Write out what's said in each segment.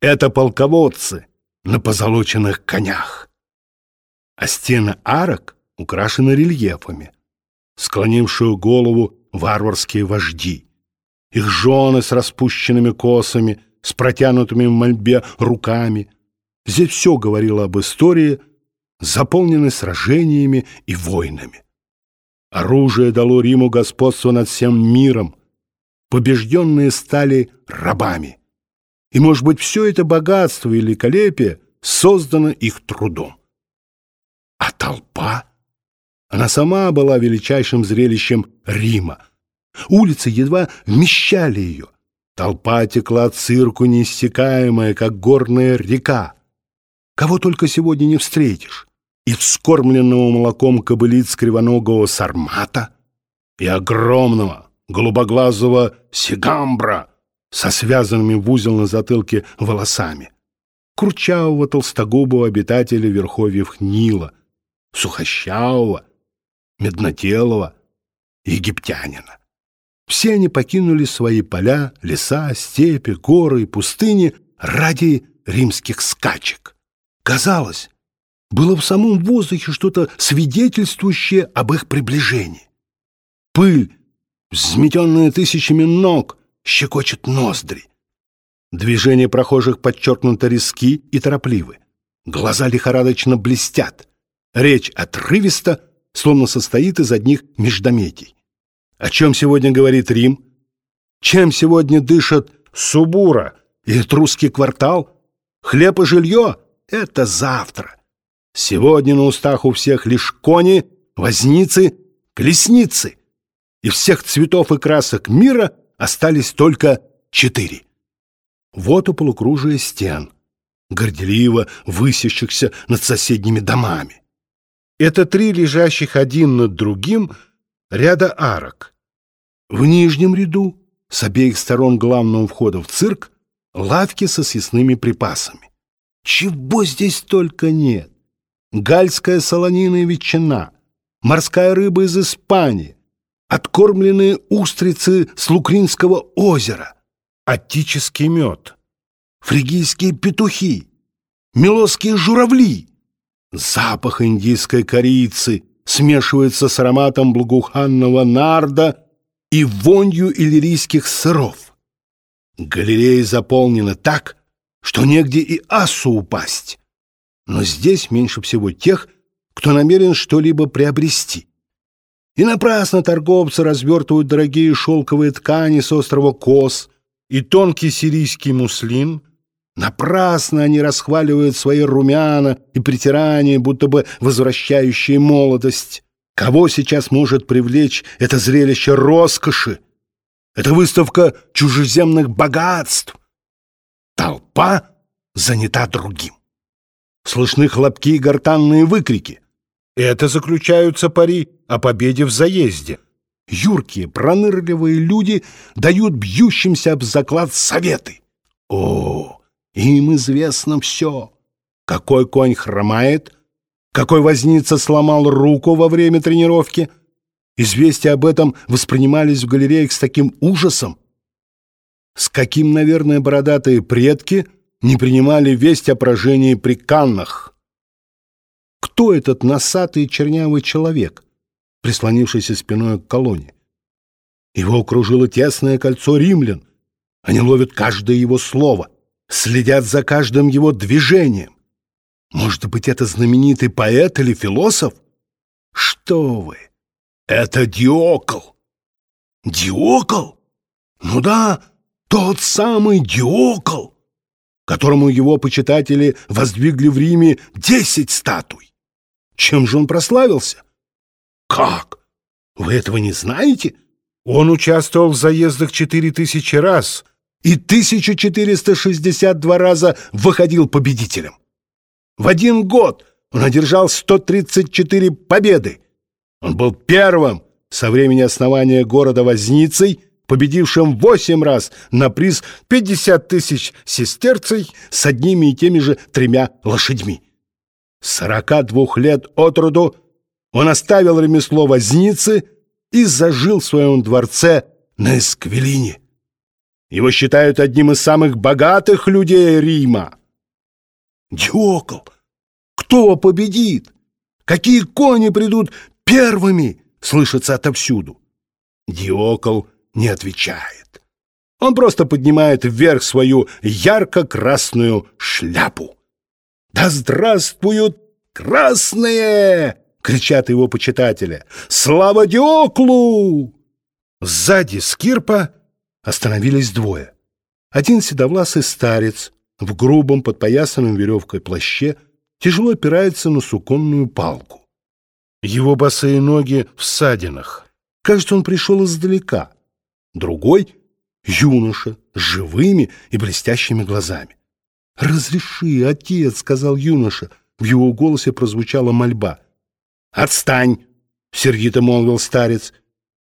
Это полководцы на позолоченных конях. А стены арок украшены рельефами, склонившую голову варварские вожди. Их жены с распущенными косами, с протянутыми в мольбе руками. Здесь все говорило об истории, заполненной сражениями и войнами. Оружие дало Риму господство над всем миром. Побежденные стали рабами. И, может быть, все это богатство и великолепие создано их трудом. А толпа? Она сама была величайшим зрелищем Рима. Улицы едва вмещали ее. Толпа текла цирку неиссякаемая, как горная река. Кого только сегодня не встретишь. И вскормленного молоком кобылиц кривоногого сармата, и огромного голубоглазого сигамбра, со связанными в узел на затылке волосами, курчавого толстогубого обитателя верховьев Нила, сухощавого, меднотелого египтянина. Все они покинули свои поля, леса, степи, горы и пустыни ради римских скачек. Казалось, было в самом воздухе что-то свидетельствующее об их приближении. Пыль, взметенная тысячами ног, щекочет ноздри. Движения прохожих подчеркнуто резки и торопливы. Глаза лихорадочно блестят. Речь отрывиста, словно состоит из одних междометий. О чем сегодня говорит Рим? Чем сегодня дышат Субура и Этрусский квартал? Хлеб и жилье — это завтра. Сегодня на устах у всех лишь кони, возницы, колесницы. И всех цветов и красок мира остались только четыре. Вот у полукружия стен, горделиво высящихся над соседними домами. Это три лежащих один над другим ряда арок. В нижнем ряду, с обеих сторон главного входа в цирк, лавки со съестными припасами. Чего здесь только нет! Гальская солонина и ветчина, морская рыба из Испании, откормленные устрицы с Лукринского озера, аттический мед, фригийские петухи, милосские журавли. Запах индийской корицы смешивается с ароматом благоуханного нарда и вонью иллирийских сыров. Галерея заполнена так, что негде и асу упасть. Но здесь меньше всего тех, кто намерен что-либо приобрести. И напрасно торговцы развертывают дорогие шелковые ткани с острова Кос и тонкий сирийский муслин. Напрасно они расхваливают свои румяна и притирания, будто бы возвращающие молодость. Кого сейчас может привлечь это зрелище роскоши? Это выставка чужеземных богатств. Толпа занята другим. Слышны хлопки и гортанные выкрики. Это заключаются пари о победе в заезде. Юркие, пронырливые люди дают бьющимся об заклад советы. О, им известно все. Какой конь хромает, какой возница сломал руку во время тренировки. Известия об этом воспринимались в галереях с таким ужасом, с каким, наверное, бородатые предки не принимали весть о поражении при Каннах. Кто этот носатый чернявый человек, прислонившийся спиной к колонне? Его окружило тесное кольцо римлян. Они ловят каждое его слово, следят за каждым его движением. Может быть, это знаменитый поэт или философ? Что вы! Это Диокл! Диокл? Ну да, тот самый Диокл, которому его почитатели воздвигли в Риме десять статуй. Чем же он прославился? Как? Вы этого не знаете? Он участвовал в заездах четыре тысячи раз и 1462 раза выходил победителем. В один год он одержал 134 победы. Он был первым со времени основания города Возницей, победившим восемь раз на приз 50 тысяч сестерцей с одними и теми же тремя лошадьми. Сорока двух лет от роду он оставил ремесло возницы и зажил в своем дворце на Эсквилине. Его считают одним из самых богатых людей Рима. Диокл, кто победит? Какие кони придут первыми? Слышится отовсюду. Диокл не отвечает. Он просто поднимает вверх свою ярко-красную шляпу. «Да здравствуют красные!» — кричат его почитатели. «Слава Диоклу!» Сзади Скирпа остановились двое. Один седовласый старец в грубом подпоясанном веревкой плаще тяжело опирается на суконную палку. Его босые ноги в ссадинах. Кажется, он пришел издалека. Другой — юноша с живыми и блестящими глазами. «Разреши, отец», — сказал юноша. В его голосе прозвучала мольба. «Отстань!» — сердито молвил старец.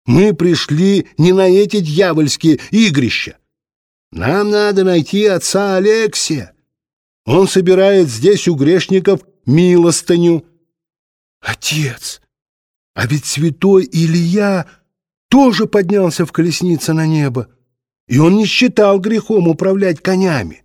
Мы пришли не на эти дьявольские игрища. Нам надо найти отца Алексия. Он собирает здесь у грешников милостыню. Отец, а ведь святой Илья тоже поднялся в колеснице на небо, и он не считал грехом управлять конями.